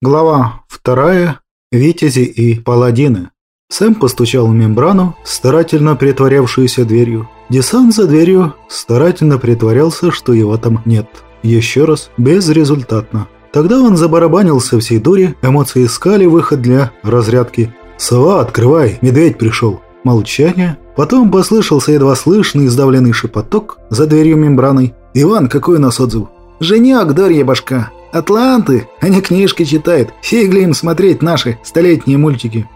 Глава вторая. Витязи и паладины. Сэм постучал в мембрану, старательно притворявшуюся дверью. Десант за дверью старательно притворялся, что его там нет. Еще раз, безрезультатно. Тогда он забарабанил со всей дури, эмоции искали выход для разрядки. «Сова, открывай, медведь пришел». Молчание. Потом послышался едва слышный сдавленный шепоток за дверью мембраной. «Иван, какой у нас отзыв?» «Женек, Дарья башка. Атланты. Они книжки читают. Фигли им смотреть наши столетние мультики.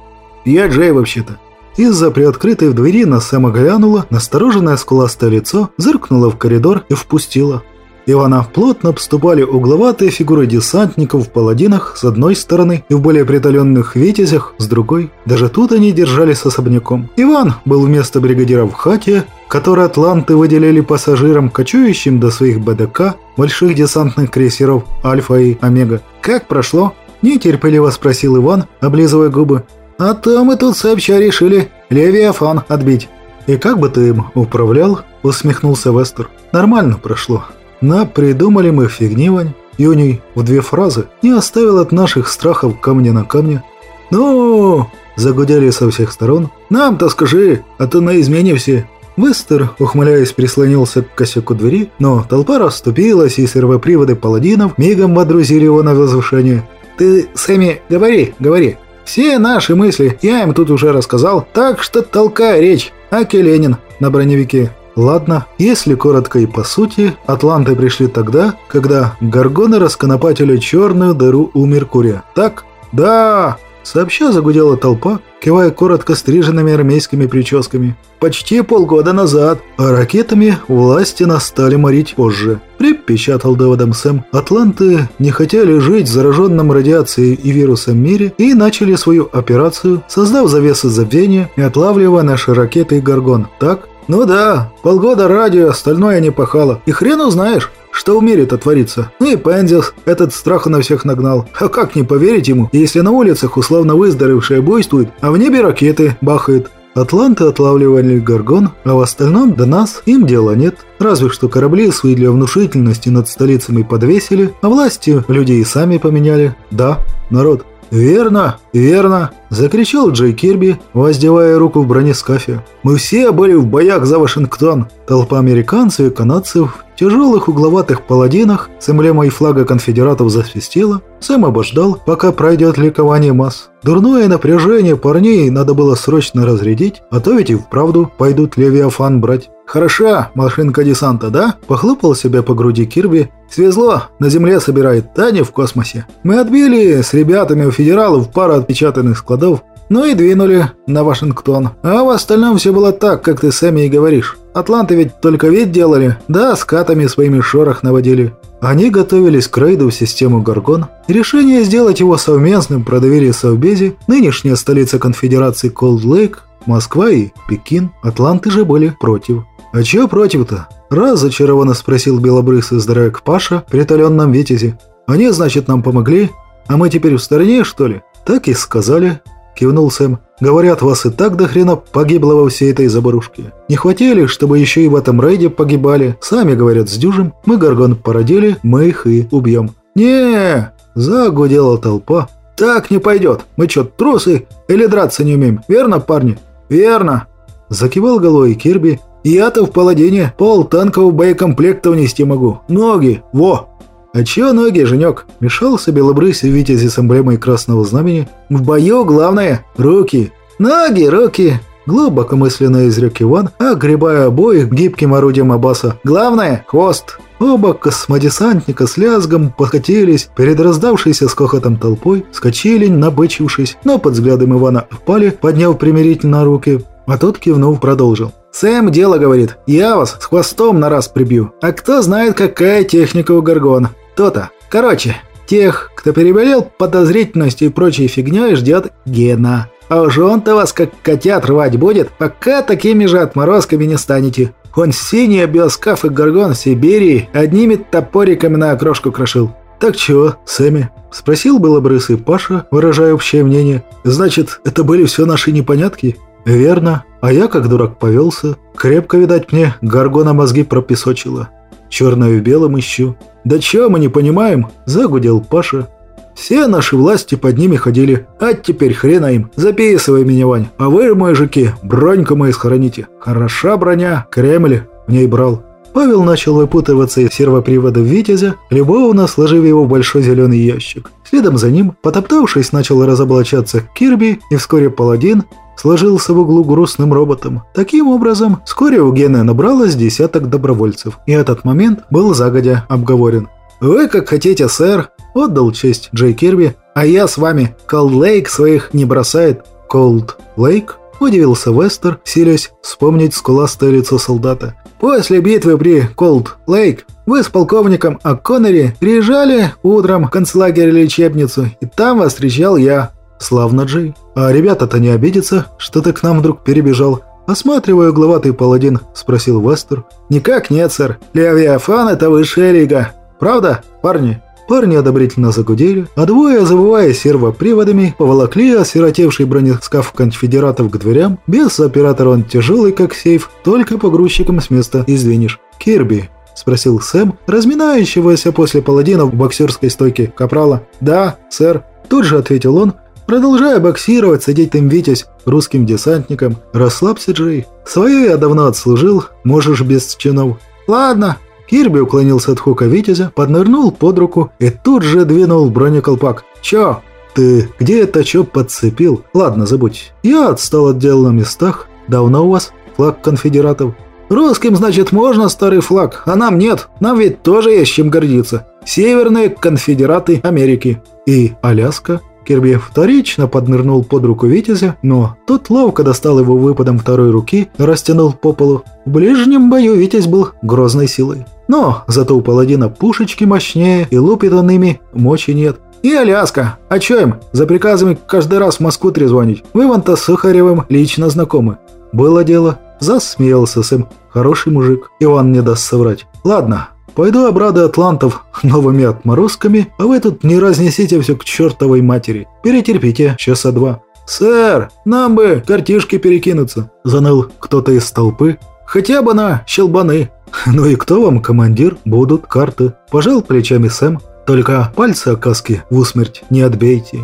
Я Джей вообще-то». Из-за приоткрытой в двери на Сэма глянула, настороженное скуластое лицо, зыркнуло в коридор и впустило. Ивана плотно обступали угловатые фигуры десантников в паладинах с одной стороны и в более приталенных витязях с другой. Даже тут они держались особняком. Иван был вместо бригадира в хате, который атланты выделили пассажирам, кочующим до своих БДК, больших десантных крейсеров «Альфа» и «Омега». «Как прошло?» – нетерпеливо спросил Иван, облизывая губы. «А то мы тут сообща решили Левиафан отбить». «И как бы ты им управлял?» – усмехнулся Вестер. «Нормально прошло. На придумали мы фигни, Вань. Юний в две фразы не оставил от наших страхов камня на камне. «Ну!» – загудели со всех сторон. «Нам-то скажи, а то на измене все». Вестер, ухмыляясь, прислонился к косяку двери, но толпа расступилась, и сервоприводы паладинов мигом водрузили его на возвышение. «Ты, Сэмми, говори, говори. Все наши мысли я им тут уже рассказал, так что толкай речь. Аки Ленин на броневике». Ладно, если коротко и по сути, атланты пришли тогда, когда горгоны расконопатили черную дыру у Меркурия. Так? Да! Сообща загудела толпа, кивая коротко стриженными армейскими прическами. «Почти полгода назад, а ракетами власти нас стали морить позже», – припечатал доводом Сэм. «Атланты не хотели жить в зараженном радиацией и вирусом мире и начали свою операцию, создав завесы забвения и отлавливая наши ракеты и горгон. Так? «Ну да, полгода радио, остальное не пахало. И хрен узнаешь, что в мире-то творится. Ну и Пензис этот страху на всех нагнал. А как не поверить ему, если на улицах условно выздоровевшие буйствует, а в небе ракеты бахают?» Атланты отлавливали Гаргон, а в остальном до нас им дела нет. Разве что корабли свои для внушительности над столицами подвесили, а власти людей сами поменяли. Да, народ, «Верно, верно!» – закричал Джей Кирби, воздевая руку в бронескафе. «Мы все были в боях за Вашингтон!» Толпа американцев и канадцев в тяжелых угловатых паладинах с эмблемой флага конфедератов засвистела. Сэм обождал, пока пройдет ликование масс. Дурное напряжение парней надо было срочно разрядить, а то ведь и вправду пойдут Левиафан брать. «Хороша машинка десанта, да?» – похлопал себя по груди Кирби. «Свезло, на земле собирает, не в космосе. Мы отбили с ребятами у федералов пару отпечатанных складов, ну и двинули на Вашингтон. А в остальном все было так, как ты сам и говоришь. Атланты ведь только вид делали, да, с катами своими шорох наводили. Они готовились к рейду в систему Гаргон. Решение сделать его совместным продавили Совбез и, нынешняя столица конфедерации Колд-Лейк, Москва и Пекин. Атланты же были против. «А чё против-то?» – разочарованно спросил белобрысый здоровяк Паша приталенном витязе. «Они, значит, нам помогли? А мы теперь в стороне, что ли?» «Так и сказали», – кивнул Сэм. «Говорят, вас и так до хрена погибло во всей этой заборушке. Не хватили, чтобы еще и в этом рейде погибали. Сами, говорят, с дюжем. Мы Гаргон породили, мы их и убьем». не загудела толпа. «Так не пойдет. Мы чё, трусы? Или драться не умеем? Верно, парни?» «Верно!» Закивал головой Кирби я-то в паладине пол танкового боекомплекта унести могу. Ноги, во!» «А чё ноги, Женек?» – мешался белобрысый витязи с эмблемой красного знамени. «В бою главное – руки. Ноги, руки!» Глубокомысленно изрек Иван, огребая обоих гибким орудием Абаса. «Главное – хвост!» Оба космодесантника с лязгом покатились перед раздавшейся с хохотом толпой, скочили, набычившись, но под взглядом Ивана впали, подняв примирительно руки, а тот кивнув продолжил. «Сэм дело говорит, я вас с хвостом на раз прибью. А кто знает, какая техника у Гаргона? То-то. Короче, тех, кто переболел подозрительностью и прочей фигней, ждет Гена. А уж он-то вас как котят рвать будет, пока такими же отморозками не станете. Он синий биоскаф и Гаргон в Сибири одними топориками на окрошку крошил. «Так чего, Сэмми?» – спросил было брысый Паша, выражая общее мнение. «Значит, это были все наши непонятки?» «Верно. А я, как дурак, повелся. Крепко, видать, мне горгона мозги пропесочила. Черное в белом ищу. Да чего мы не понимаем?» – загудел Паша. Все наши власти под ними ходили. А теперь хрена им. Записывай меня, Вань. А вы, мужики, броньку мою схороните. Хороша броня. Кремль в ней брал. Павел начал выпутываться из сервопривода «Витязя», любовно сложив его в большой зеленый ящик. Следом за ним, потоптавшись, начал разоблачаться Кирби, и вскоре паладин сложился в углу грустным роботом. Таким образом, вскоре у Гены набралось десяток добровольцев, и этот момент был загодя обговорен. «Вы как хотите, сэр», — отдал честь Джей Кирби, «а я с вами. Колд Лейк своих не бросает». «Колд Лейк?» — удивился Вестер, силясь вспомнить скуластое лицо солдата. После битвы при Колд-Лейк вы с полковником О'Коннери приезжали утром в концлагерь-лечебницу, и там вас встречал я. Славно, Джей. А ребята-то не обидятся, что ты к нам вдруг перебежал? Осматривая угловатый паладин, спросил Вестер. Никак нет, сэр. Левиафан – это высшая лига. Правда, парни? Парни одобрительно загудели, а двое, забывая сервоприводами, поволокли осиротевший бронескаф конфедератов к дверям. Без оператора он тяжелый, как сейф, только погрузчиком с места извинишь. «Кирби», — спросил Сэм, разминающегося после паладина в боксерской стойке капрала. «Да, сэр», — тут же ответил он, продолжая боксировать, садить им Витязь русским десантником. «Расслабься, Джей. Свое я давно отслужил, можешь без чинов». «Ладно», Кирби уклонился от хука Витязя, поднырнул под руку и тут же двинул бронеколпак. «Чё? Ты где это чё подцепил? Ладно, забудь. Я отстал от дел на местах. Давно у вас флаг конфедератов?» «Русским, значит, можно старый флаг, а нам нет. Нам ведь тоже есть чем гордиться. Северные конфедераты Америки». «И Аляска?» Кирби вторично поднырнул под руку Витязя, но тот ловко достал его выпадом второй руки, растянул по полу. В ближнем бою Витязь был грозной силой. Но зато у паладина пушечки мощнее, и лупит он ими мочи нет. И Аляска. А чё им? За приказами каждый раз в Москву трезвонить. Вы вон-то с Сухаревым лично знакомы. Было дело. Засмеялся Сэм. Хороший мужик. Иван не даст соврать. Ладно, Пойду обрадую атлантов новыми отморозками, а вы тут не разнесите все к чертовой матери. Перетерпите часа два». «Сэр, нам бы картишки перекинуться», – заныл кто-то из толпы. «Хотя бы на щелбаны». «Ну и кто вам командир? Будут карты». Пожал плечами Сэм. «Только пальцы о каске в усмерть не отбейте».